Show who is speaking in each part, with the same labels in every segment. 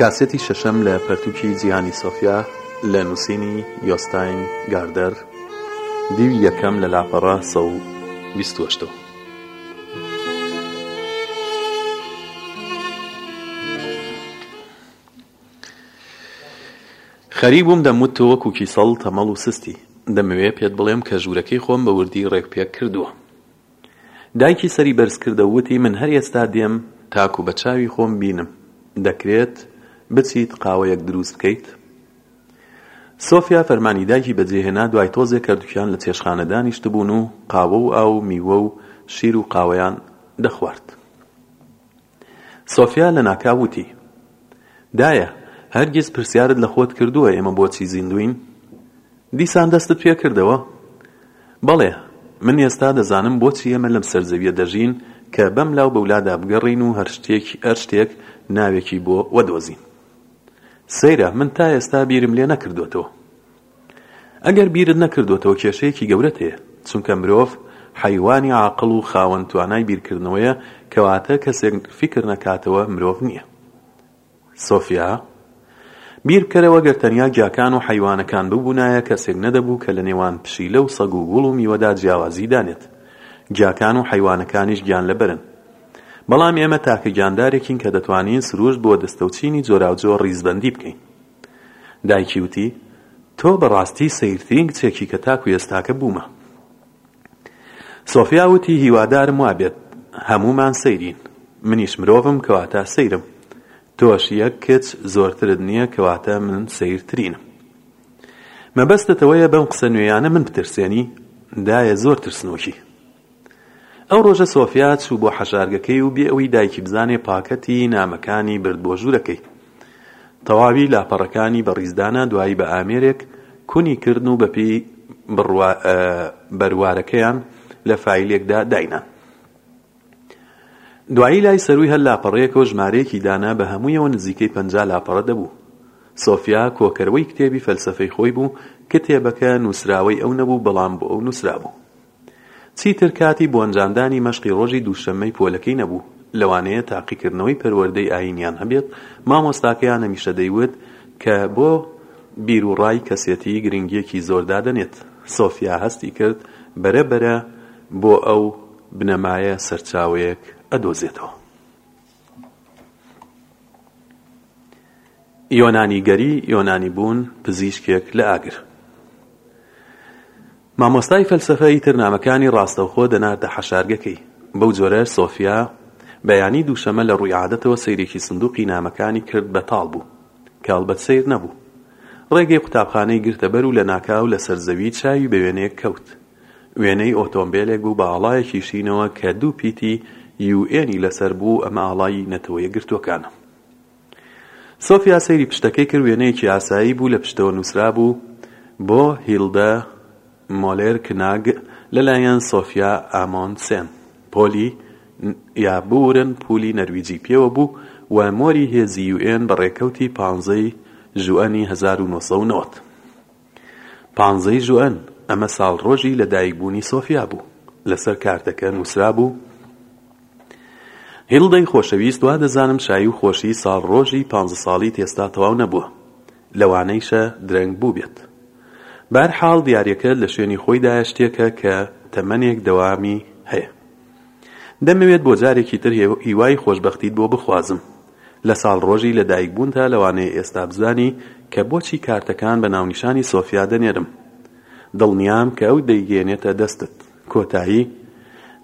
Speaker 1: کاسێتی شەشەم لە پەرتووکی جیهانی سۆفیا لە نووسینی یۆستاین گاردەر دیوی یەکەم لە لاپەڕە سەد و بیست و هەشت. خەریک بووم دەموت تۆ وەکو کیسەڵ تەمەڵ و سستی دەمەوێ پێت بڵێم کە ژوورەکەی خۆم بە وردی ڕێکپێک کردووە دایکی سەری بەرز کردەو وتی من هەر ئێستا دێم تاکو بە چاوی خۆم بینم دەکرێت بچیت قاوەیەک دروست بکەیت؟ سۆفیا فەرمانی دایکی بەجێ هێنا دوای تۆزێک هەردوکیان لە چێشخانە دانیشتبوون و قاوە و ئاو و میوە و شیر و قاوەیان دەخوارد. سۆفیا لەناکاو وتی، دایە، هەرگیز پرسیارت لە خۆت کردووە ئێمە بۆچی زیندووین؟ دیسان دەستت پێ کردەوە؟ بەڵێ، من ئێستا دەزانم بۆچی ئێمە لەم سەر زەوییە دەژین کە بەملاو بەولادا بگەڕێین و هەرشتێک ناوێکی بۆ وەدۆزین. سەیرە، من تا ئێستا بیرم لێ نەکردۆتەوە. ئەگەر بیرت نەکردۆتەوە کێشەیەکی گەورەت هەیە، چونکە مرۆڤ حەیوانی عاقڵ و خاوەن توانای بیرکردنەوەیە، کەواتە کەسێک فیکر نەکاتەوە مرۆڤ نییە. سۆفیا، بیر بکەرەوە گەر تەنیا گیاکان و حەیوانەکان ببوونایە کەسێک نەدەبوو کە لەنێوان پشیلە و سەگ و گوڵ و میوەدا جیاوازی دانێت، گیاکان و حەیوانەکانیش گیانلەبەرن، بەڵام ئێمە تاکە گیاندارێکین کە دەتوانین سروشت بۆ دەستەوچینی جۆراوجۆر ڕیزبەندی بکەین. دایکی وتی، تۆ بە ڕاستی سەیرترین کچێکی کە تاکو ئێستاکە بوومە. سۆفیا وتی، هیوادارم وابێت، هەموومان سەیرین. منیش مرۆڤم کەواتە سەیرم. تۆش یەک کچ زۆرترت نییە کەواتە من سەیرترینم. مەبەستت ئەوەیە بەم قسە نوێیانە من بترسێنی؟ دایە زۆر ترسنۆکی. ئەو ڕۆژە سۆفیا چوو بۆ حەشارگەکەی و بێ ئەوەی دایکی بزانێ پاکەتی نامەکانی برد بۆ ژوورەکەی. تەواوی لاپەڕەکانی بەڕیز دانا دوایی بە ئامێرێک کونی کردن و بە پێی بڕوا بەروارەکەیان لە فایلێکدا داینا. دوایی لای سەرووی هەر لاپەڕەیەکەوە ژمارەیەکی دانا بە هەموویەوە نزیکەی پەنجا لاپەڕە دەبوو. سۆفیا کۆکەرەوەی کتێبی فەلسەفەی خۆی بوو، کتێبەکە نووسراوەی ئەو نەبوو بەڵام بۆ ئەو نووسرابوو. چیتر کاتی بۆ ئەنجامدانی مەشقی ڕۆژی دووشەممەی پۆلەکەی نەبوو، لەوانەیە تاقیکردنەوەی پەروەردەی ئایینیان هەبێت، مامۆستاکەیان هەمیشە دەیوت کە بۆ بیروڕای کەسێتی گرنگییەکی زۆر دادەنێت. سۆفیا هەستی کرد بەرە بەرە بۆ ئەو بنەمایە سەرچاوەیەک ئەدۆزێتەوە. یۆنانیگەری، یۆنانیبوون، پزیشکێک لە ئاگر. مامۆستای فەلسەفە ئیتر نامەکانی ڕاستەوخۆ دەناردە حەشارگەکەی. بەو جۆرە سۆفیا بەیانی دووشەمە لە ڕووی عادەتەوە سەیرێکی سندوقی نامەکانی کرد بە تاڵ بوو، کە ئەڵبەت سەیر نەبوو. ڕێگەی قوتابخانەی گرتە بەر و لەناکاو لەسەر زەوی چاوی بە وێنەیەک کەوت. وێنەی ئۆتۆمبێلێک بوو بە ئاڵایەکی شینەوە کە دوو پیتی یو ئێنی لەسەر بوو، ئەمە ئاڵای نەتەوە یەکگرتووەکانە. سۆفیا سەیری پشتەکەی کرد، وێنەیەکی ئاسایی بوو، لە پشتەوە نووسرابوو، بۆ هیلدە مۆلێر کناگ لەلایەن سۆفیا ئامۆندسێن، پۆلی یا بوورن پولی نەرویجی پێوە بوو و مۆری هێزی یوئێن بە ڕێکەوتی پانزەی ژوئەنی هەزار و نۆ سەد و نەوەد. پانزەی ژوئەن، ئەمە ساڵڕۆژی لە دایک بوونی سۆفیا بوو. لەسەر کارتەکە نووسرابوو، هیلدەی خۆشەویست وا دەزانم شایی و خۆشی ساڵڕۆژی پانزە ساڵیت ئێستا تەواو نەبووە. لەوانەیشە درەنگ بووبێت. بەرحاڵ دیاریەکە لە شوێنی خۆیدایە شتێکە کە تەمەنێک دەوامی هەیە. دەمەوێت بۆ جارێکی تر هیوای خۆشبەختیت بۆ بخوازم. لە ساڵ ڕۆژی لە دایک بوونتا لەوانەیە ئێستا بزانی کە بۆچی کارتەکان بە ناونیشانی سۆفیا دەنێرم دڵنیام کە ئەو دەیگەیەنێتە دەستت کۆتایی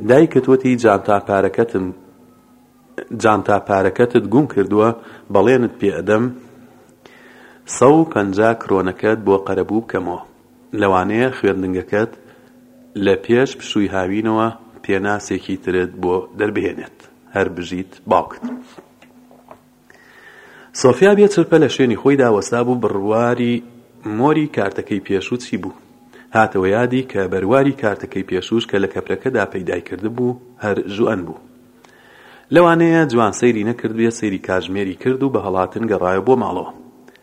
Speaker 1: دایکت وتی جانتا پارەکەتم جانتا پارەکەتت گوم کردووە بەڵێنت پێ ئەدەم سەد و پەنجا کرۆنەکەت بۆ قەرەبوو بکەمەوە لەوانەیە خوێندنگەکەت لە پێش پشووی هاوینەوە پێناسێکی ترت بۆ دەربهێنێت. هەر بژیت باوکت. سۆفیا بێ چرپە لە شوێنی خۆیدا وەستابوو بڕواری مۆری کارتەکەی پێشوو چی بوو؟ هاتەوە یادی کە بەرواری کارتەکەی پێشووش کە لە کەپرەکەدا پەیدای کردبوو هەر ژوئەن بوو. لەوانەیە جوان سەیری نەکردبێت، سەیری کاتژمێری کرد و بە هەڵاتن گەڕایەوە بۆ ماڵەوە.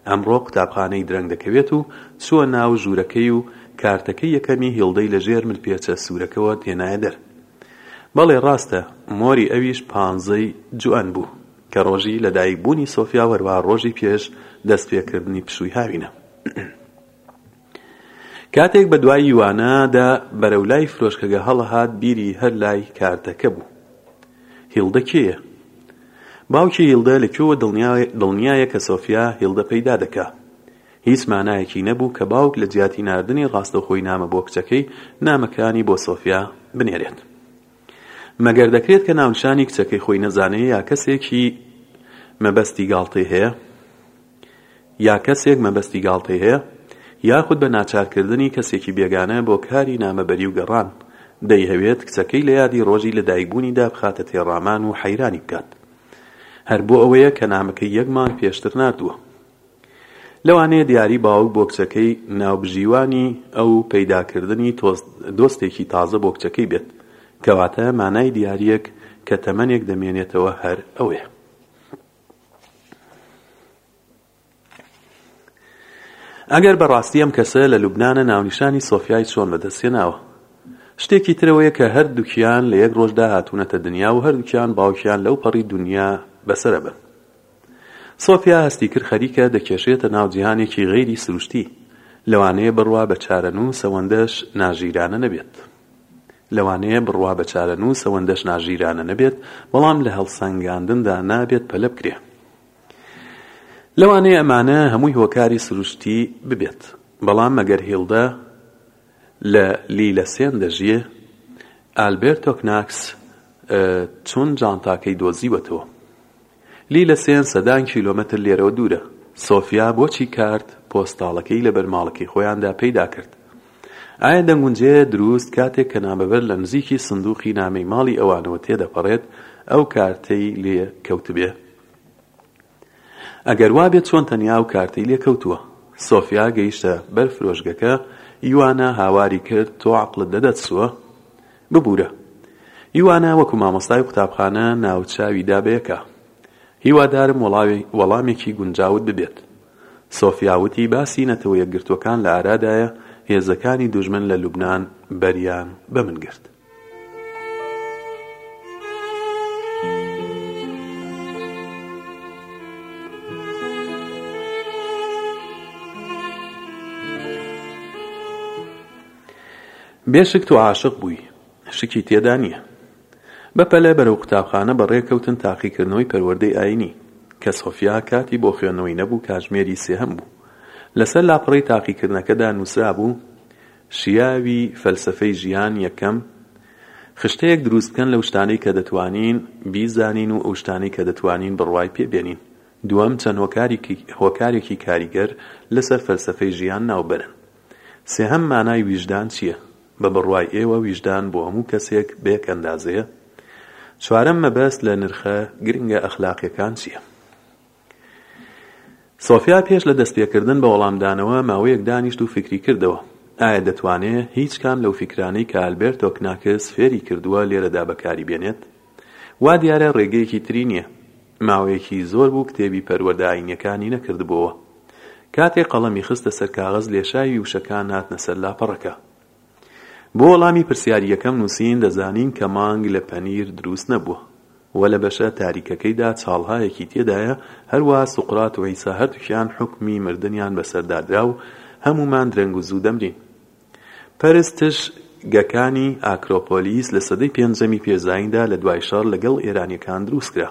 Speaker 1: ئەمڕۆ قوتابخانەی درەنگ دەکەوێت و چووە ناو ژوورەکەی و کارتەکەی یەکەمی هیڵدەی لە ژێر ملپێچە سوورەکەوە هێنایە دەر. بەڵێ ڕاستە، مۆری ئەویش پانزەی جوان بوو، کە ڕۆژی لەدایکبوونی سۆفیا و هەروەها ڕۆژی پێش دەستپێکردنی پشووی هاوینە. کاتێک بە دوای یوانا دا بەرەو لای فرۆشکەگە هەڵهات بیری هەر لای کارتەکە بوو. هیڵدە کێیە؟ باوکی هیڵدە لە کوێوە دڵنیایە کە سۆفیا هیڵدە پەیدا دەکا؟ هیچ مانایەکی نەبوو کە باوک لە جیاتی ناردنی ڕاستەوخۆی نامە بۆ کچەکەی نامەکانی بۆ سۆفیا بنێرێت. مەگەر دەکرێت کە ناونشانی کچەکەی خۆی نەزانێ یا کەسێکی مەبەستی گاڵتەی هەیە؟ یا کەسێک مەبەستی گاڵتەی هەیە، یاخود بە ناچارکردنی کەسێکی بێگانە بۆ کاری نامەبەری و گەڕان، دەیهەوێت کچەکەی لە یادی ڕۆژی لەدایکبوونیدا بخاتە تێڕامان و حەیرانی بکات. هەر بۆ ئەوەیە کە نامەکەی یەک مانگ پێشتر ناردووە. لەوانەیە دیاری باوک بۆ کچەکەی ناوبژیوانی ئەو پەیداکردنی دۆستێکی تازە بۆ کچەکەی بێت، کەواتە مانای دیارییەک کە تەمەنێک دەمێنێتەوە هەر ئەوەیە. ئەگەر بەڕاستی ئەم کەسە لە لوبنانە ناونیشانی سۆفیای چۆن بەدەست هێناوە؟ شتێکی ترەوەیە کە هەردووکیان لە یەک ڕۆژدا هاتوونەتە دنیا و هەردووکیان باوکیان لەو پەڕی دنیا بەسەرە بن سۆفیا هەستی کرد خەریکە دەکێشێتە ناو جیهانێکی غەیری سروشتی لەوانەیە بڕوا بە چارەنووس ئەوەندەش ناژیرانە نەبێت لەوانەیە بڕوا بە چارەنووس ئەوەندەش ناژیرانە نەبێت، بەڵام لە هەڵسەنگاندندا نابێت پەلە بکرێ. لەوانەیە ئەمانە هەمووی هۆکاری سروشتی ببێت، بەڵام مەگەر هیلدە لە لیلەسێن دەژیێ؟ ئالبێرتۆ کناکس چون جانتاکەی دۆزیوەتەوە؟ لی لە سێن سەدان کیلۆمەتر لێرەوە دوورە. سۆفیا بۆچی کارت پۆستاڵەکەی لە بەر ماڵەکەی خۆیاندا پەیدا کرد؟ ئایا دەگونجێ دروست کاتێک کە نامەبەر لە نزیکی سندووقی نامەی ماڵی ئەوانەوە تێدەپەڕێت ئەو کارتەی لێ کەوتبێ؟ ئەگەر وا بێت چۆن تەنیا ئەو کارتەی لێ کەوتووە؟ سۆفیا گەیشتە بەر فرۆشگەکە، یوانا هاواری کرد، تۆ عەقڵت لە دەتسووە؟ ببورە یوانە وەکو مامۆستای قوتابخانە ناوچاوی دا بەیەکا هیوادارم وەڵاوی وەڵامێکی گونجاوت ببێت سۆفیا وتی باسی نەتەوە یەکگرتوەکان لە ئارادایە هێزەکانی دوژمن لە لوبنان بەریان بەمن گرت. بێ شک تۆ عاشق بووی شکی تێدا نییە. بە پەلە بەرەو قوتابخانە بە ڕێ کەوتن تاقی کردنەوەی پەروەردەی ئاینی. کە سۆفیا کاتی بۆ خوێندنەوەی نەبوو کاژمێری سێهەم بوو. لە سەر لاپەڕەی تاقی کردنەکەدا نووسرا بوو، شیاوی فەلسەفەی ژیان یەکەم، خشتەیەک دروست بکەن لەو شتانەی کە دەتوانین بیزانین و ئەو شتانەی کە دەتوانین بڕوای پێ بێنین. دووەم چەند هۆکارێکی کاریگەر لە سەر فەلسەفەی ژیان ناو بەرن. سێهەم مانای ویژدان چییە؟ بە بڕوای ئێوە ویژدان بۆ هەموو کەسێک بە یەک ئەندازەیە؟ چوارەم مەبەست لە نرخە گرنگە ئەخلاقیەکان چییە؟ سۆفیا پێش لە دەستپێکردن بە وەڵامدانەوە ماوەیەک دانیشت و فکری کردەوە. ئایا دەتوانێ هیچ کام لەو فیکرانەی کە ئالبێرتۆ کناکس فێری کردووە لێرەدا بەکاری بێنێت؟ وا دیارە ڕێگەیەکی تری نییە. ماوەیەکی زۆر بوو کتێبی پەروەردە ئایینییەکانی نەکردبۆوە. کاتێ قەڵەمی خستە سەر کاغەز لێشاوی وشەکان هاتنە سەر لاپەڕەکە. بۆ وەڵامی پرسیاری یەکەم نووسین دەزانین کە مانگ لە پەنیر دروست نەبووە و لە بەشە تاریکەکەیدا چاڵهایەکی تێدایە هەروا سوقرات و عیسا هەردووکیان حوکمی مردنیان بەسەردا درا و هەموومان درەنگ و زوو دەمرین. پەرستش گەکانی ئاکرۆپۆلیس لە سەدەی پێنجەمی پێش زاییندا لە دوای شەڕ لە گەڵ ئێرانیەکان دروست کرا.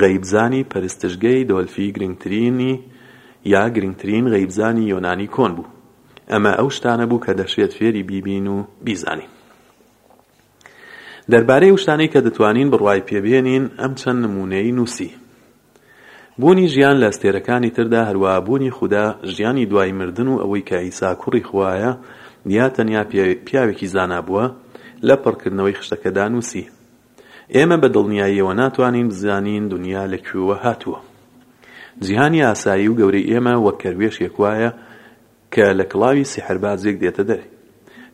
Speaker 1: غەیبزانی پەرستشگەی دۆلفی گرنگترینی یا گرنگترین غەیبزانی یۆنانی کۆن بوو. ئەمە ئەو شتانە بوو کە دەشێت فێری بیبین و بیزانین. دەربارەی ئەو شتانەی کە دەتوانین بڕوای پێ بهێنین ئەم چەند نموونەی نووسی. بوونی ژیان لە ئەستێرەکانی تردا هەروەها بوونی خودا، ژیانی دوای مردن و ئەوەی کە عیسا کوڕی خوایە یا تەنیا پیاوێکی زانا بووە، لە پڕکردنەوەی خشتەکەدا نووسی. ئێمە بە دڵنیاییەوە ناتوانین بزانین دونیا لە کوێوە هاتووە. جیهانی ئاسایی و گەورەی ئێمە وەک کەروێشکێک وایە کە لە کڵاوی سیحربازێک دێتە دەرێ.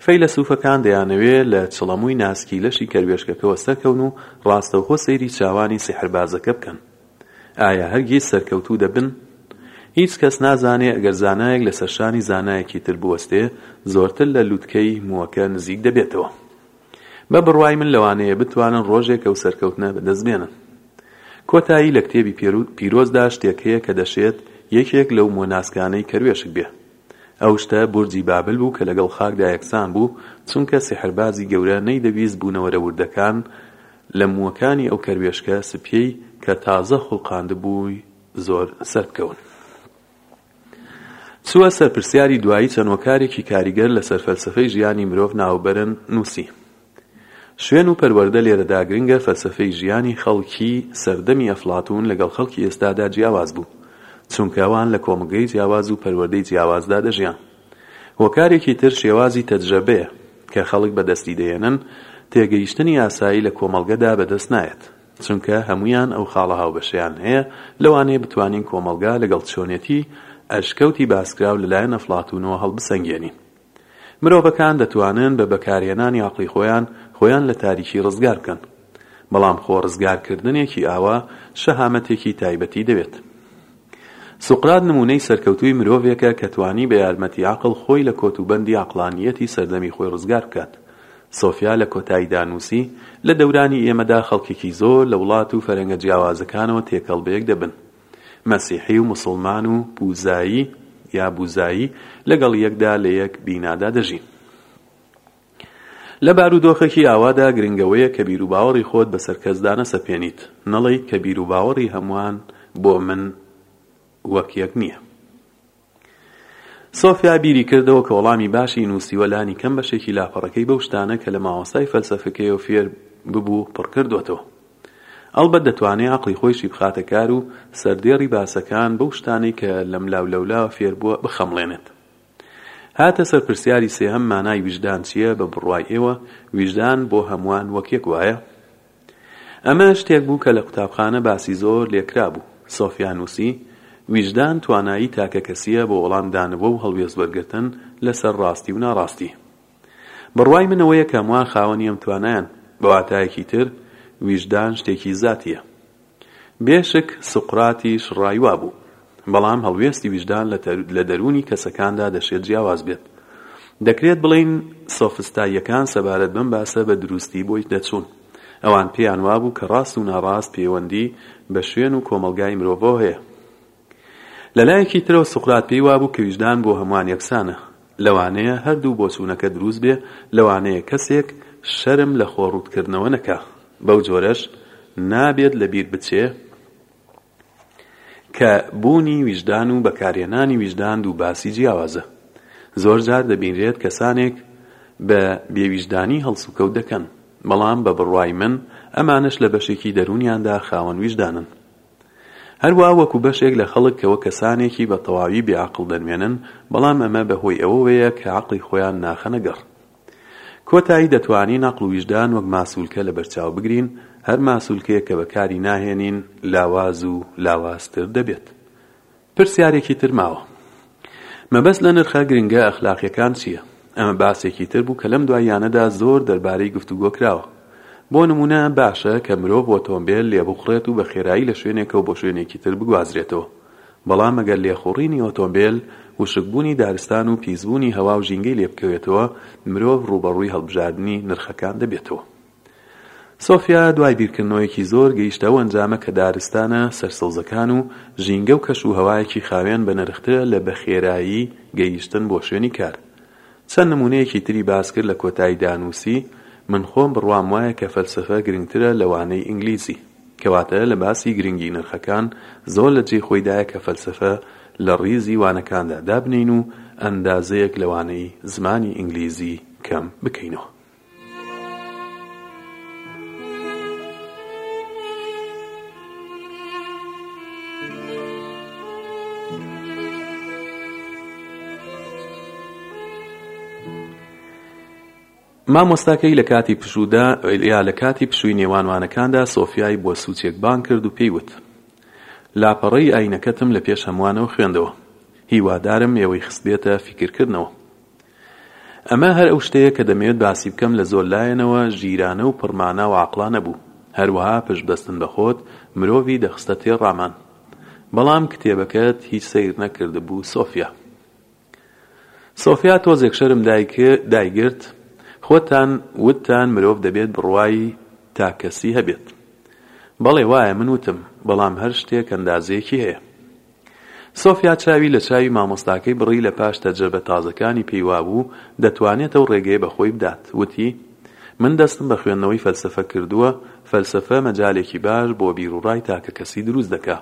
Speaker 1: فەیلەسوفەکان دەیانەوێ لە چڵەمووی ناسکی لەشی کەروێشکەکەوە سەرکەون و ڕاستەوخۆ سەیری چاوانی سیحربازەکە بکەن. ئایا هەرگیز سەرکەوتوو دەبن؟ هیچ کەس نازانێ ئەگەر زانایەک لەسەر شانی زانایەکی تر بوەستێ، زۆرتر لە لوتکەی مووەکە نزیک دەبێتەوە. بە بڕوای من لەوانەیە بتوانن ڕۆژێک ئەو سەرکەوتنە بە دەست بێنن. کۆتایی لە کتێبی پیرۆزدا شتێک هەیە کە دەشێت یەکێک لەو مۆ ناسکانەی کەروێشک بێ. ئەو شتە بورجی بابل بوو کە لەگەڵ خاکدا یەکسان بوو چونکە سیحربازی گەورە نەیدەویست بوونەوەرە وردەکان لە مووەکانی ئەو کەروێشکە سپیەی کە تازە خوڵقاندبووی زۆر سەربکەون. چووە سەر پرسیاری دوایی چەند هۆکارێکی کاریگەر لەسەر فەلسەفەی ژیانی مرۆڤ ناوبرن، نووسی، شوێن و پەروەردە لێرەدا گرنگە، فەلسەفەی ژیانی خەڵکی سەردەمی ئەفلاتوون لەگەڵ خەڵکی ئێستادا جیاواز بوو، چونکە ئەوان لە کۆمگەی جیاواز و پەروەردەی جیاوازدا دەژیان. هۆکارێکی تر شێوازی تەجرەبەیە کە خەڵک بەدەستی دەهێنن، تێگەیشتنی ئاسایی لە کۆمەڵگەدا بەدەست نایەت. چونکە هەموویان ئەو خاڵە هاوبەشەیان هەیە، لەوانەیە بتوانین کۆمەڵگا لەگەڵ چۆنێتی ئەشکەوتی باسکراو لەلایەن ئەفڵاتوونەوە هەڵبسەنگێنین. مرۆڤەکان دەتوانن بە بەکارهێنانی عەقڵی خۆیان، خۆیان لە تاریکی ڕزگار بکەن. بەڵام خۆ ڕزگارکردنێکی ئاوا شەهامەتێکی تایبەتی دەوێت. سوقرات نموونەی سەرکەوتووی مرۆڤێکە کە توانی بە یارمەتی عەقڵ خۆی لە کۆتوبەندی عەقڵانییەتی سەردەمی خۆی ڕزگار بکات. سۆفیا لە کۆتاییدا نووسی، لە دەورانی ئێمەدا خەڵکێکی زۆر لە وڵات و فەرەنگە جیاوازەکانەوە تێکەڵ بەیەک دەبن. مەسیحی و موسڵمان و بوزایی یا بوزایی لەگەڵ یەکدا لە یەک بینادا دەژین. لە بارودۆخێکی ئاوادا گرنگەوەیە کە بیروباوەڕی خۆت بەسەر کەسدا نەسەپێنیت، نەڵێیت کە بیروباوەڕی هەمووان بۆ من وەک یەک نییە. سۆفیا بیری کردەوە کە وەڵامی باشی نووسیوە، لانی کەم بەشێکی لاپەڕەکەی بەو شتانە کە لە مامۆستای فەلسەفەکەیەوە فێر ببوو پڕ کردووەتەوە. ئەڵبەت دەتوانێ عەقڵی خۆیشی بخاتە کار و سەردێڕی باسەکان بەو شتانەی کە لەملاولەولاوە فێر بووە بخەمڵێنێت. هاتە سەر پرسیاری سێهەم مانای ویژدان چییە بە بڕوای ئێوە ویژدان بۆ هەمووان وەک یەک وایە؟ ئەمە شتێک بوو کە لە قوتابخانە باسی زۆر لێ کرابوو سۆفیا نووسی ویژدان توانایی تاکەکەسییە بۆ وەڵام دانەوە و هەڵوێست وەرگرتن لە سەر ڕاستی و ناڕاستی بڕوای من ئەوەیە کە هەمووان خاوەنی ئەم توانایەن بە واتایەکی تر ویژدان شتێکی زاتییە بێ شک سوقراتیش ڕای وا بوو. بەڵام هەڵوێستی ویژدان لە دەروونی کەسەکاندا دەشێت جیاواز بێت. دەکرێت بڵێین سۆفستاییەکان سەبارەت بەم باسە بە دروستی بۆی دەچوون. ئەوان پێیان وا بوو کە ڕاست و ناڕاست پێوەندی بە شوێن و کۆمەڵگای مرۆڤەوە هەیە. لە لایەکی ترەوە سوقرات پێی وابوو کە ویژدان بۆ هەمووان یەکسانە. لەوانەیە هەر دوو بۆچوونەکە دروست بێ، لەوانەیە کەسێک شەرم لە خۆ ڕووت کردنەوە نەکا، بەو جۆرەش نابێت لە بیر بچێ کە بوونی ویژدان و بەکارهێنانی ویژدان دوو باسی جیاوازە. زۆر جار دەبینرێت کەسانێک بە بێ ویژدانی هەڵسوکەوت دەکەن، بەڵام بە بڕوای من ئەمانەش لە بەشێکی دەروونیاندا خاوەن ویژدانن. هەروا وەکو بەشێک لە خەڵک کە وەک کەسانێکی بە تەواوی بێ عەقڵ دەنوێنن، بەڵام ئەمە بە هۆی ئەوەوەیە کە عەقڵی خۆیان ناخەنە گەڕ. کۆتایی دەتوانین عەقڵ و ویژدان وەک ماسولکە لە بەرچاو بگرین، هەر ماسولکەیەک کە بەکاری ناهێنین لاواز و لاوازتر دەبێت. پرسیارێکی تر ماوە مەبەست لە نرخە گرنگە ئەخلاقیەکان چیە؟ ئەمە باسێکی تر بوو کە لەم دواییانەدا زۆر دەربارەی گفتوگۆ کراوە. بۆ نموونە باشە کە مرۆڤ ئۆتۆمبێل لێبخوڕێت و بە خێرایی لە شوێنێکەوە بۆ شوێنێکی تر بگوازرێتەوە، بەڵام ئەگەر لێخوڕینی ئۆتۆمبێل وشکبوونی دارستان و پیسبوونی هەوا و ژینگەی لێبکەوێتەوە، مرۆڤ ڕووبەڕووی هەڵبژاردنی نرخەکان دەبێتەوە. سۆفیا دوای بیرکردنەوەیەکی زۆر گەیشتە ئەو ئەنجامە کە دارستانە سەرسەوزەکان و ژینگە و کەشوهەوایەکی خاوێن بەنرخترە لە بەخێرایی گەیشتن بۆ شوێنی کار. چەند نموونەیەکی تری باس کرد لە کۆتاییدا نووسی، من خۆم بڕوام وایە کە فەلسەفە گرنگترە لە وانەی ئینگلیزی. کەواتە لە باسی گرنگی نرخەکان زۆر لە جێی خۆیدایە کە فەلسەفە لە ڕیزی وانەکاندا دابنێین و ئەندازەیەک لە وانەی زمانی ئینگلیزی کەم بکەینەوە. مامۆستاکەی لە کاتی پشوودا یا لە کاتی پشووی نێوانوانەکاندا سۆفیای بۆ سوچێک بانگ کرد و پێی وت لاپەڕەی ئاینەکەتم لە پێش هەمووانەوە خوێندەوە هیوادارم ئێوەی خستبێتە فیکرکردنەوە ئەمە هەر ئەو شتەیە کە دەمەوێت باسی بکەم لە زۆر لایەنەوە ژیرانە و پڕ مانا و عاقڵانە بوو هەروەها پشت بەستن بە خۆت مرۆڤی دەخستە تێڕامان بەڵام کتێبەکەت هیچ سەیر نەکردبوو سۆفیا سۆفیا تۆزێک شەرم دایگرت خۆتان وتتان مرۆڤ دەبێت بڕوای تاکەسی هەبێت بەڵێ وایە من وتم بەڵام هەر شتێک ئەندازەیەکی هەیە سۆفیا چاوی لە چاوی مامۆستاکەی بڕی لە پاش تەجرەبە تازەکانی پێی وابوو دەتوانێت ئەو ڕێگەیە بە خۆی بدات وتی من دەستم بە خوێندنەوەی فەلسەفە کردووە فەلسەفە مەجالێکی باش بۆ بیروڕای تاکەکەسی دروست دەکا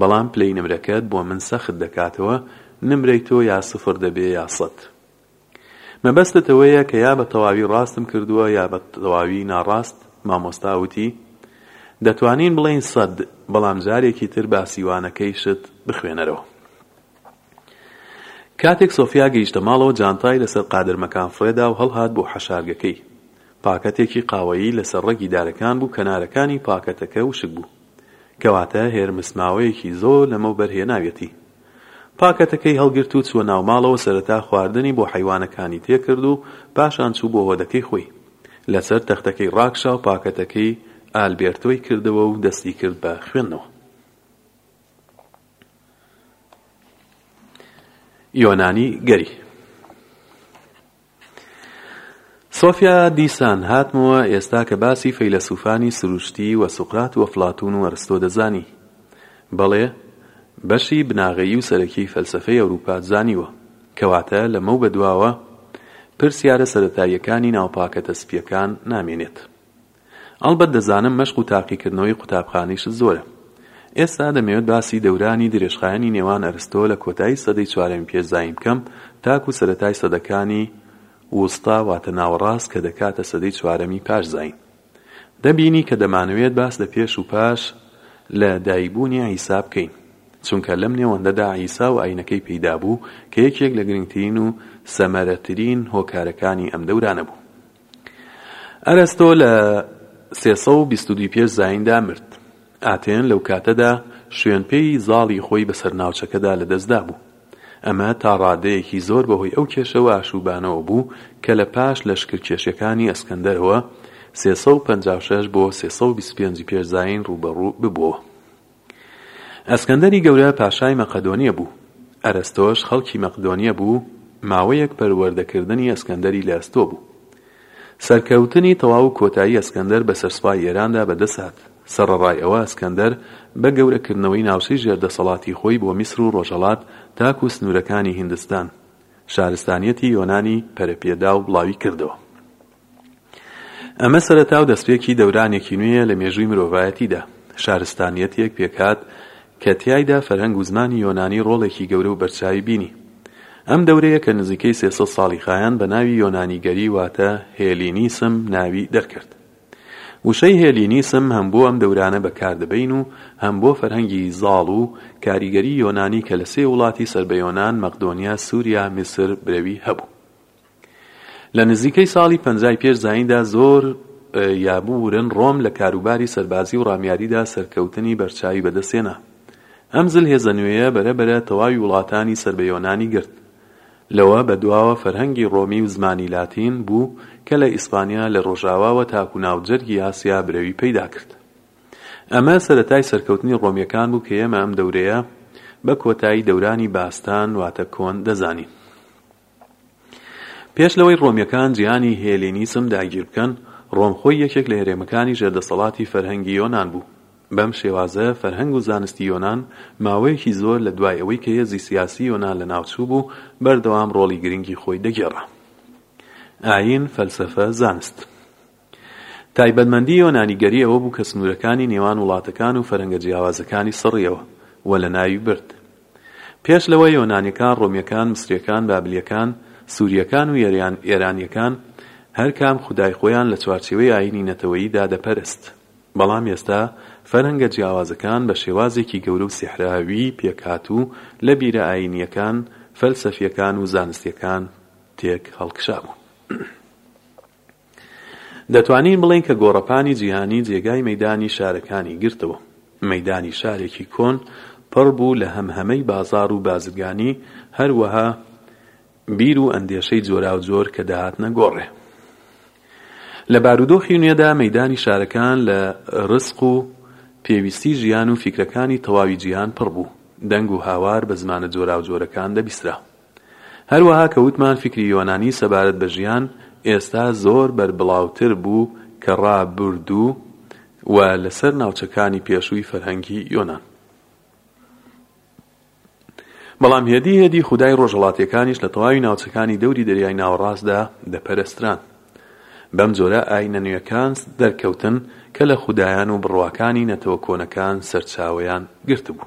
Speaker 1: بەڵام پلەی نمرەکەت بۆ من سەخت دەکاتەوە نمرەی تۆ یا سفر دەبێ یا سەد مەبەستت ئەوەیە کە یا بە تەواوی ڕاستم کردووە یا بە تەواوی ناڕاست مامۆستا وتی دەتوانین بڵێین سەد بەڵام جارێکی تر باسی وانەکەیشت بخوێنەرەوە کاتێک سۆفیا گەیشتە ماڵەوە جانتای لەسەر قادر مەکان فڕێدا و هەڵهات بۆ حەشارگەکەی پاکەتێکی قاوەیی لەسەر ڕەگی دارەکان بوو کەنارەکانی پاکەتەکە وشک بوو کەواتە هێرمس ماوەیەکی زۆر لەمەوبەر هێناویەتی پاکەتەکەی هەڵگرت و چووە ناو ماڵەوە سەرەتا خواردنی بۆ حەیوانەکانی تێکرد و پاشان چوو بۆ هۆدەکەی خۆی لەسەر تەختەکەی ڕاکشا و پاکەتەکەی ئالبێرتۆی کردەوە و دەستی کرد بە خوێندنەوە. یۆنانی گەری. سۆفیا، دیسان هاتمەوە، ئێستا کە باسی فەیلەسوفانی سروشتی و سوقرات و ئەفلاتون و ئەرستۆ دەزانی. بەڵێ، بەشی بناغەیی و سەرەکیی فەلسەفەی ئەوروپات زانیوە. کەواتە لەمەو بەدواوە پرسیارە سەرەتاییەکانی ناو پاکەتە سپییەکان نامێنێت. ئەڵبەت دەزانم مەشق و تاقیکردنەوەی قوتابخانەیشت زۆرە. ئێستا دەمەوێت باسی دەورانی درێژخایەنی نێوان ئەرستۆ لە کۆتایی سەدەی چوارەمی پێش زایین بکەم تاکو سەرەتای سەدەکانی ووستا واتە ناوەڕاست کە دەکاتە سەدەی چوارەمی پاش زایین. دەبینی کە دەمانەوێت باس لە پێش و پاش لە دایکبوونی عیسا بکەین. چونکە لەم نێوەندەدا عیسا و ئاینەکەی پەیدابوو کە یەکێک لە گرنگترین و سەمەرەترین هۆکارەکانی ئەم دەورانە بوو. ئەرەستۆ لە سێ سەد و بیست و دوو پێش زاییندا مرد. ئاتێن لەو کاتەدا شوێنپێی زاڵی خۆی بەسەر ناوچەکەدا لەدەست دابوو. ئەمە تا ڕادەیەکی زۆر بەهۆی ئەو کێشە و ئاشووبانەوە بوو کە لە پاش لەشکرکێشیەکانی ئەسکەندەرەوە سێ سەد و پەنجا و شەش بۆ سێ سەد و بیست و پێنج پێش زایین ڕووبەڕوو ببووەوە. ئەسکەندەری گەورە پاشای مەقەدۆنیە بوو. ئەرەستۆش خەڵکی مەقدۆنیە بوو، ماوەیەک پەروەردەکردنی ئەسکەندەری لە ئەستۆ بوو. سەرکەوتنی تەواو و کۆتایی ئەسکەندەر بەسەر سوپای ئێراندا بەدەست هات. سەڕەڕای ئەوە ئەسکەندەر بە گەورەکردنەوەی ناوچەی ژێر دەسەڵاتی خۆی بۆ میسر و ڕۆژهەڵات تاکوو سنوورەکانی هیندستان، شارستانیەتی یۆنانی پەرەپێدا و بڵاوی کردەوە. ئەمە سەرەتا و دەستپێکی دەورانێکی نوێیە لە مێژووی مرۆڤایەتیدا. شارستانیەتێک پێکهات کە تیایدا فەرهەنگ و زمانی یۆنانی ڕۆڵێکی گەورە و بەرچاوی بینی. ئەم دەورەیە کە نزیکەی سێ سەد ساڵی خایاند بە ناوی یۆنانیگەری واتە هێلینیسم ناوی دەرکرد. وشەی هێلینیسم هەم بۆ ئەم دەورانە بەکار دەبەین و هەم بۆ فەرهەنگی زاڵ و کاریگەری یۆنانی کە لە سێ وڵاتی سەر بە یۆنان، مەقدۆنیا، سوریا، میسر برەوی هەبوو. لە نزیکەی ساڵی پەنجای پێش زاییندا زۆر یابوو ورن ڕۆم لە کاروباری سەربازی و ڕامیاریدا سەرکەوتنی بەرچاوی بەدەست هێنا. ئەم زلهێزە نوێیە بەرە بەرە تەواوی وڵاتانی سەر بە یۆنانی گرت. لەوە بە دواوە فەرهەنگی ڕۆمی و زمانی لاتین بوو کە لە ئیسپانیا لە ڕۆژاواوە تاکوو ناوجەرگی ئاسیا برەوی پەیدا کرد. ئەمە سەرەتای سەرکەوتنی ڕۆمییەکان بوو کە ئێمە ئەم دەورەیە بە کۆتایی دەورانی باستان واتە کۆن دەزانین. پێش لەوەی ڕۆمیەکان جیهانی هێلینیسم داگیر بکەن، ڕۆم خۆی یەکێک لە هەرێمەکانی ژێر دەسەڵاتی فەرهەنگی یۆنان بوو. بەم شێوازە فەرهەنگ و زانستی یۆنان ماوەیەکی زۆر لە دوای ئەوەی کە هێزی سیاسی یۆنان لە ناو چوو بوو، بەردەوام ڕۆڵی گرنگی خۆی دەگێڕا. ئایین، فەلسەفە، زانست. تایبەتمەندی یۆنانیگەری ئەوە بوو کە سنوورەکانی نێوان وڵاتەکان و فەرهەنگە جیاوازەکانی سڕییەوە و لەناوی برد. پێش لەوە یۆنانیەکان، ڕۆمیەکان، میسریەکان، بابلیەکان، سوریەکان و ئێرانیەکان هەر کام خودای خۆیان لە چوارچێوەی ئایینی نەتەوەیی دا دەپەرست. بەڵام ئێستا فەرهەنگە جیاوازەکان بە شێوازێکی گەورە و سیحراوی پێکهات و لە بیرە ئایینیەکان، فەلسەفیەکان و زانستیەکان تێک هەڵکشابوون. دەتوانین بڵێین کە گۆڕەپانی جیهانی جێگای مەیدانی شارەکانی گرتەوە. مەیدانی شارێکی کۆن پڕ بوو لە هەمهەمەی بازاڕ و بازرگانی، هەروەها بیر و ئەندێشەی جۆراوجۆر کە دەهاتنە گۆڕێ. لە بارودۆخی نوێدا مەیدانی شارەکان لە رزق و پێویستی ژیان و فیکرەکانی تەواوی جیهان پڕ بوو. دەنگ و هاوار بە زمانە جۆراوجۆرەکان دەبیسترا. هەروەها کە وتمان فیکری یۆنانی سەبارەت بە ژیان ئێستا زۆر بەربڵاوتر بوو کە ڕابوردوو و لەسەر ناوچەکانی پێشووی فەرهەنگی یۆنان. بەڵام هێدی هێدی خودای ڕۆژهەڵاتیەکانیش لە تەواوی ناوچەکانی دەوری دەریای ناوەڕاستدا دەپەرستران. بەم جۆرە ئاینە نوێکان دەرکەوتن کە لە خودایان و بڕواکانی نەتەوە کۆنەکان سەرچاوەیان گرتبوو.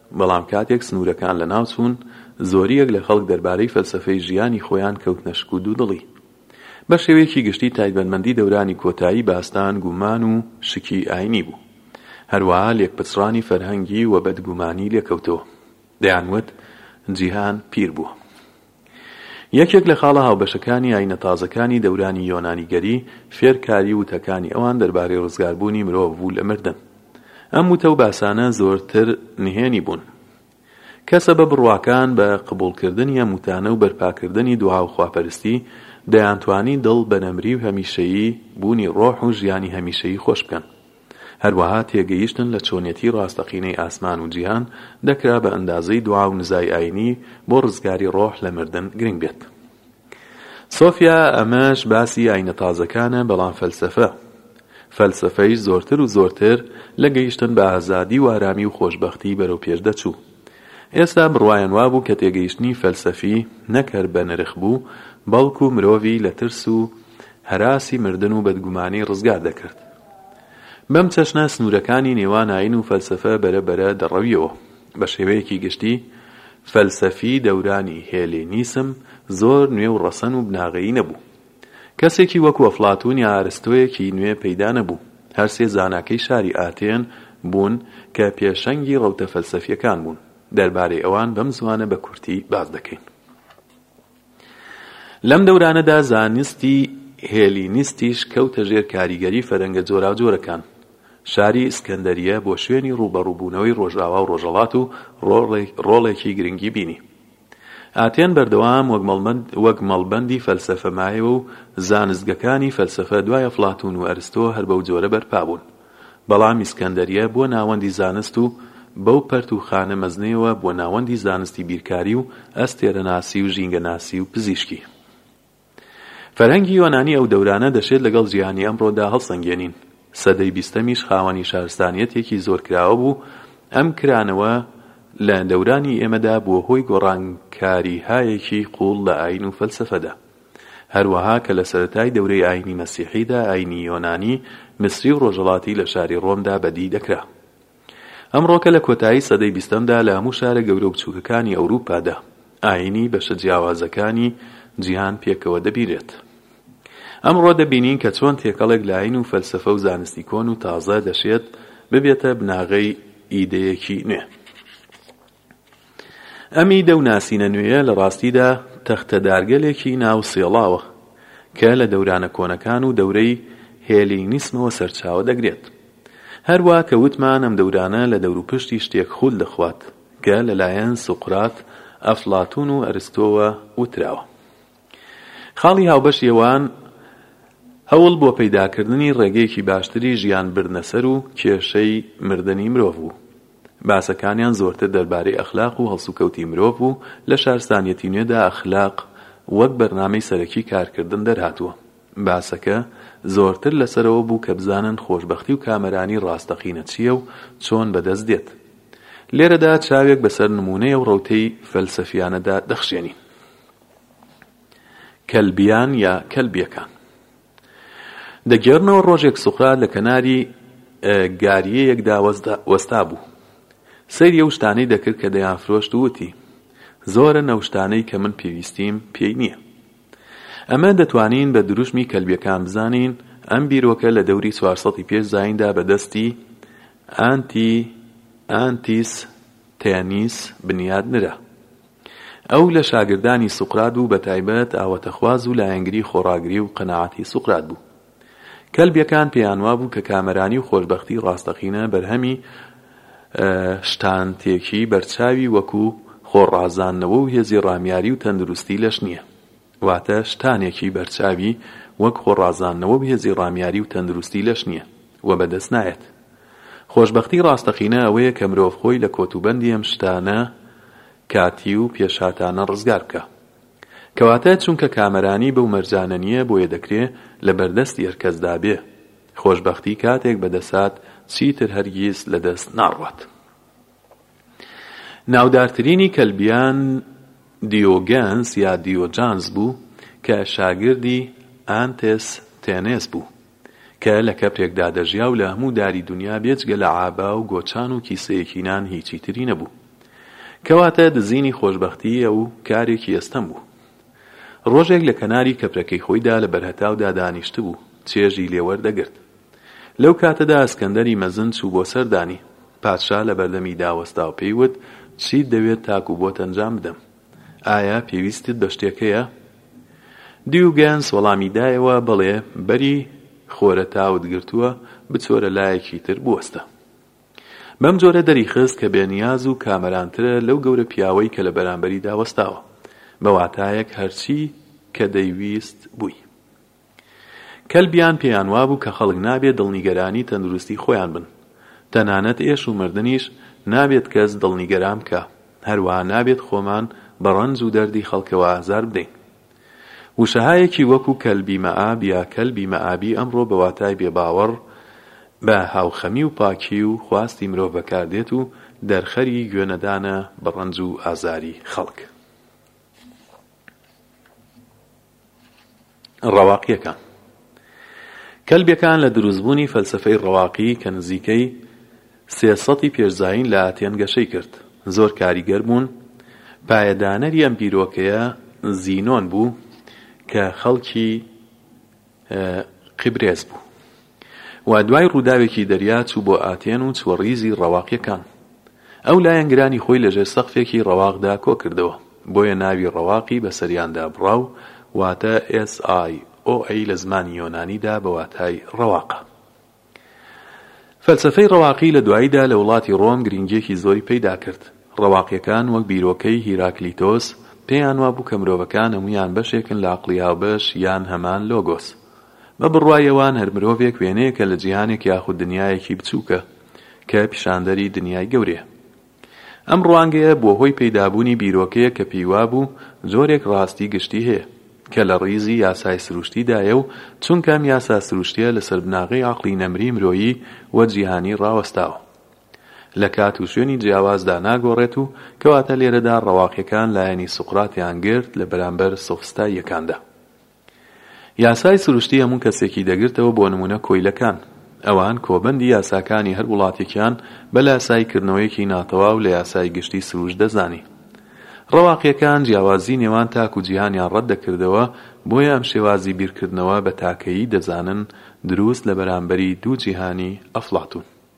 Speaker 1: بەڵام کاتێک سنوورەکان لەناوچوون، زۆرییەک لە خەڵک دەربارەی فەلسەفەی ژیانی خۆیان کەوتنە شک و دوودڵی. بە شێوەیەکی گشتی تایبەتمەندی دەورانی کۆتایی باستان گومان و شکی ئاینی بوو. هەروەها لێکپچڕانی فەرهەنگی و بەدگومانی لێکەوتەوە. دەیانوت جیهان پیر بووە. یەکێک لە خاڵە هاوبەشەکانی ئایینە تازەکانی دەورانی یۆنانیگەری، فێرکاری وتەکانی ئەوان دەربارەی ڕزگاربوونی مرۆڤ بوو لە مردن. ئەم وتە و باسانە زۆرتر نهێنی بوون. کەسە بە بڕواکان بە قبووڵکردنی ئەم وتانە و بەرپاکردنی دوعا و خواپەرستی، دەیانتوانی دڵ بە نەمری و هەمیشەیی بوونی ڕۆح و ژیانی هەمیشەیی خۆش بکەن. هەروەها تێگەیشتن لە چۆنیەتی ڕاستەقینەی ئاسمان و جیهان دەکرا بە ئەندازەی دوعا و نزای ئاینی بۆ ڕزگاری ڕۆح لە مردن گرنگ بێت. سۆفیا، ئەمەش باسی ئاینە تازەکانە، بەڵام فەلسەفە، فەلسەفەیش زۆرتر و زۆرتر لە گەیشتن بە ئازادی و ئارامی و خۆشبەختی بەرەو پێش دەچوو. ئێستا بڕوایان وابوو کە تێگەیشتنی فەلسەفی نەک هەر بەنرخ بوو، بەڵکو مرۆڤی لە ترس و هەراسی مردن و بەدگومانی ڕزگار دەکرد. بەم چەشنە سنوورەکانی نێوان ئایین و فەلسەفە بەرە بەرە دەڕەویەوە. بە شێوەیەکی گشتی فەلسەفی دەورانی هێلینیسم زۆر نوێ و ڕەسەن و بناغەیی نەبوو. کەسێکی وەکوو ئەفلاتوون یا ئارستۆیەکی نوێ پەیدا نەبوو. هەر سێ زاناکەی شاری ئاتێن بوون کە پێشەنگی ڕەوتە فەلسەفییەکان بوون. دەربارەی ئەوان بەم زوانە بە کورتی باس دەکەین. لەم دەورانەدا زانستی هێلینیستیش کەوتە ژێر کاریگەری فەرەنگە جۆراوجۆرەکان. شاری ئیسکەندەرییە بۆ شوێنی ڕووبەڕووبوونەوەی ڕۆژاوا و ڕۆژهەڵات و ڕۆڵێکی گرنگی بینی. ئاتێن بەردەوام وەک مەڵبەندی فەلسەفە مایەوە و زانستگەکانی فەلسەفە دوای ئەفلاتوون و ئەرستۆ هەر بەو جۆرە بەرپا بوون. بەڵام ئیسکەندەریە بووە ناوەندی زانست و بەو پەرت و خانە مەزنەیەوە بووە ناوەندی زانستی بیرکاری و ئەستێرەناسی و ژینگەناسی و پزیشکی. فەرهەنگی یۆنانی ئەو دەورانە دەشێت لەگەڵ جیهانی ئەمڕۆدا هەڵسەنگێنین. سەدەی بیستەمیش خاوەنی شارستانیەتێکی زۆر کراوە بوو، ئەم کرانەوە لە دەورانی ئێمەدا بووە هۆی گۆڕانکاریهایەکی قووڵ لە ئاین و فەلسەفەدا. هەروەها کە لە سەرەتای دەورەی ئایینی مەسیحیدا ئایینی یۆنانی، میسری و ڕۆژهەڵاتی لە شاری ڕۆمدا بەدی دەکرا. ئەمڕۆکە لە کۆتایی سەدەی بیستەمدا لە هەموو شارە گەورە و بچووکەکانی ئەوروپادا ئایینی بەشە جیاوازەکانی جیهان پێکەوە دەبینرێت. ئەمڕۆ دەبینین کە چۆن تێکەڵێک لە ئایین و فەلسەفە و زانستی کۆن و تازە دەشێت ببێتە بناغەی ئیدەیەکی نوێ. ئەمی دەو ناسینە نوێیە لە ڕاستیدا تەختە دارگەلێکی ناو سێڵاوە کە لە دەورانە کۆنەکان و دەورەی هێلینیسمەوە سەرچاوە دەگرێت. هەر وا کە وتمان ئەم دەورانە لە دەوروپشتی شتێک خوول دەخوات کە لە لایەن سوقرات، ئەفلاتوون و ئەرستۆوە وتراوە. خاڵی هاوبەشی ئەوان هەوڵ بۆ پەیداکردنی ڕێگەیەکی باشتری ژیان بردنەسەر و کێشەی مردنی مرۆڤ بوو. باسەکانیان زۆرتر دەربارەی ئەخلاق و هەڵسوکەوتی مرۆڤ بوو، لە شارستانیەتی نوێدا ئەخلاق وەک بەرنامەی سەرەکی کارکردن دەرهاتووە. باسەکە زۆرتر لەسەرەوە بوو کە بزانن خۆشبەختی و کامەرانی ڕاستەقینە چییە و چۆن بەدەست دێت. لێرەدا چاوێک بەسەر نموونەی ئەو ڕەوتەی فەلسەفیانەدا دەخشێنین. کەلبیان یا کەلبیەکان دەگێڕنەوە ڕۆژێک سوقرات لە کەناری گاریەیەکدا وەستا بوو سەیری ئەو شتانەی دەکرد کە دەیان فرۆشت وتی زۆرە نەوشتانەی کە من پێویستیم پێی نییە ئەمە دەتوانین بە دروشمی کەلبیەکان بزانین ئەم بیرۆکە لە دەوری چوارسەی پێش زاییندا بەدەستی ئانتی ئانتیس تێنیس بنیاد نرا ئەو لە شاگردانی سوقرات بوو بە تایبەت ئاوەتەخواز و لایەنگری خۆڕاگری و قەناعەتی سوقرات بوو. کەلبیەکان پێیان وابوو کە کامەرانی و خۆشبەختی ڕاستەقینە بەرهەمی شتانتێکی بەرچاوی وەکوو خۆڕازاندنەوە و هێزی ڕامیاری و تەندروستی لەش نییە. واتە شتانێکی بەرچاوی وەک خۆڕازاندنەوە و هێزی ڕامیاری و تەندروستی لەش نییە و بەدەست نایەت. خۆشبەختی ڕاستەقینە ئەوەیە کە مرۆڤ خۆی لە کۆتوبەندی ئەم شتانە کاتی و پێشهاتانە ڕزگار بکا. کەواتە چونکە کامەرانی بەو مەرجانە نییە بۆیە دەکرێ لە بەردەستی هەر کەسدا بێ. خۆشبەختی کاتێک بەدەست هات چیتر هەرگیز لەدەست ناڕوات. ناودارترینی کەلبیان دیۆگەنس یا دیۆجانس بوو کە شاگردی ئانتێس تێنێس بوو کە لە کەپرێکدا دەژیا و لە هەموو داری دونیا بێجگە لە عابا و گۆچان و کیسەیەکی نان هیچی تری نەبوو کەواتە دزینی خۆشبەختییە و کارێکی ئەستەم بوو ڕۆژێک لە کەناری کەپرەکەی خۆیدا لە بەرهەتاودا دانیشتبوو چێژی لێوەردەگرت لەو کاتەدا ئەسکەندەری مەزن چوو بۆ سەر دانی. پادشا لە بەردەمی دا وەستا و پێی وت، چیت دەوێت تاکوو بۆت ئەنجام بدەم؟ ئایا پێویستت بە شتێک هەیە؟ دیوگێنس وەڵامی دایەوە، بەڵێ، بەری خۆرەتاوت گرتووە، بچۆرە لایەکی تر بوەستە. بەم جۆرە دەری خست کە بێنیاز و کامەرانترە لەو گەورە پیاوەی کە لە بەرامبەریدا وەستاوە. بە واتایەک هەرچی کە دەیویست بووی. کەلبیان پێیان وابوو کە خەڵک نابێت دڵنیگەرانی تەندروستی خۆیان بن، تەنانەت ئێش و مردنیش نابێت کەس دڵنیگەران بکا، هەروەها نابێت خۆمان بە ڕەنج و دەردی خەڵکەوە ئازار بدەین. وشەهایەکی وەکو کەلبی مەئاب یا کەلبی مەئابی ئەمڕۆ بە واتای بێباوەڕ بە هاوخەمی و پاکی و خواستی مرۆڤ بەکاردێت و دەرخەری گوێنەدانە بە ڕەنج و ئازاری خەڵک. ڕەواقییەکان کەلبیەکان لە دروستبوونی فەلسەفەی ڕەواقی کە نزیکەی سێ سەدی پێش زایین لە ئاتێن گەشەی کرد زۆر کاریگەر بوون پایەدانەری ئەم بیرۆکەیە زینۆن بوو کە خەڵکی قیبرێس بوو و دوای ڕووداوێکی دەریا چوو بۆ ئاتێن و چووە ڕیزی ڕەواقیەکان. ئەو لایەنگرانی خۆی لە ژێر سەقفێکی ڕەواقدا کۆ کردەوە، بۆیە ناوی ڕەواقی بە سەریاندا بڕا و واتە SIOA لە زمانی یۆنانیدا بە واتای ڕەواقە. فەلسەفەی ڕەواقی لە دواییدا لە وڵاتی ڕۆم گرینگیەکی زۆری پەیدا کرد. ڕەواقیەکان وەک بیرۆکەی هیراکلیتۆس پێیان وابوو کە مرۆڤەکان هەموویان بەشێکن لە عەقڵی هاوبەش یان هەمان لۆگۆس. بە بڕوای ئەوان هەر مرۆڤێک وێنەیەکە لە جیهانێک یاخود دنیایەکی بچووکە کە پیشاندەری دنیای گەورەیە. ئەم ڕوانگەیە بووە هۆی پەیدابوونی بیرۆکەیەک کە پێیوابوو جۆرێک ڕاستی گشتی هەیە کە لە ڕیزی یاسای سروشتیدایە و چونکە ئەم یاسا سروشتیە لەسەر بناغەی عەقڵی نەمری مرۆیی و جیهانی ڕاوەستاوە لە کات و شوێنی جیاوازدا ناگۆڕێت و کەواتە لێرەدا ڕەواقیەکان لایەنی سوقراتیان گرت لە بەرامبەر سۆفستاییەکاندا. یاسای سروشتی هەموو کەسێکی دەگرتەوە بۆ نموونە کۆیلەکان ئەوان کۆبەندی یاساکانی هەر وڵاتێکیان بە لاسایی کردنەوەیەکی ناتەواو لە یاسای گشتی سروشت دەزانی ڕەواقیەکان جیاوازی نێوان تاک و جیهانیان ڕەت دەکردەوە بۆیە ئەم شێوازی بیرکردنەوە بە تاکەیی دەزانن دروست لە بەرامبەری دوو جیهانی ئەفڵاتون.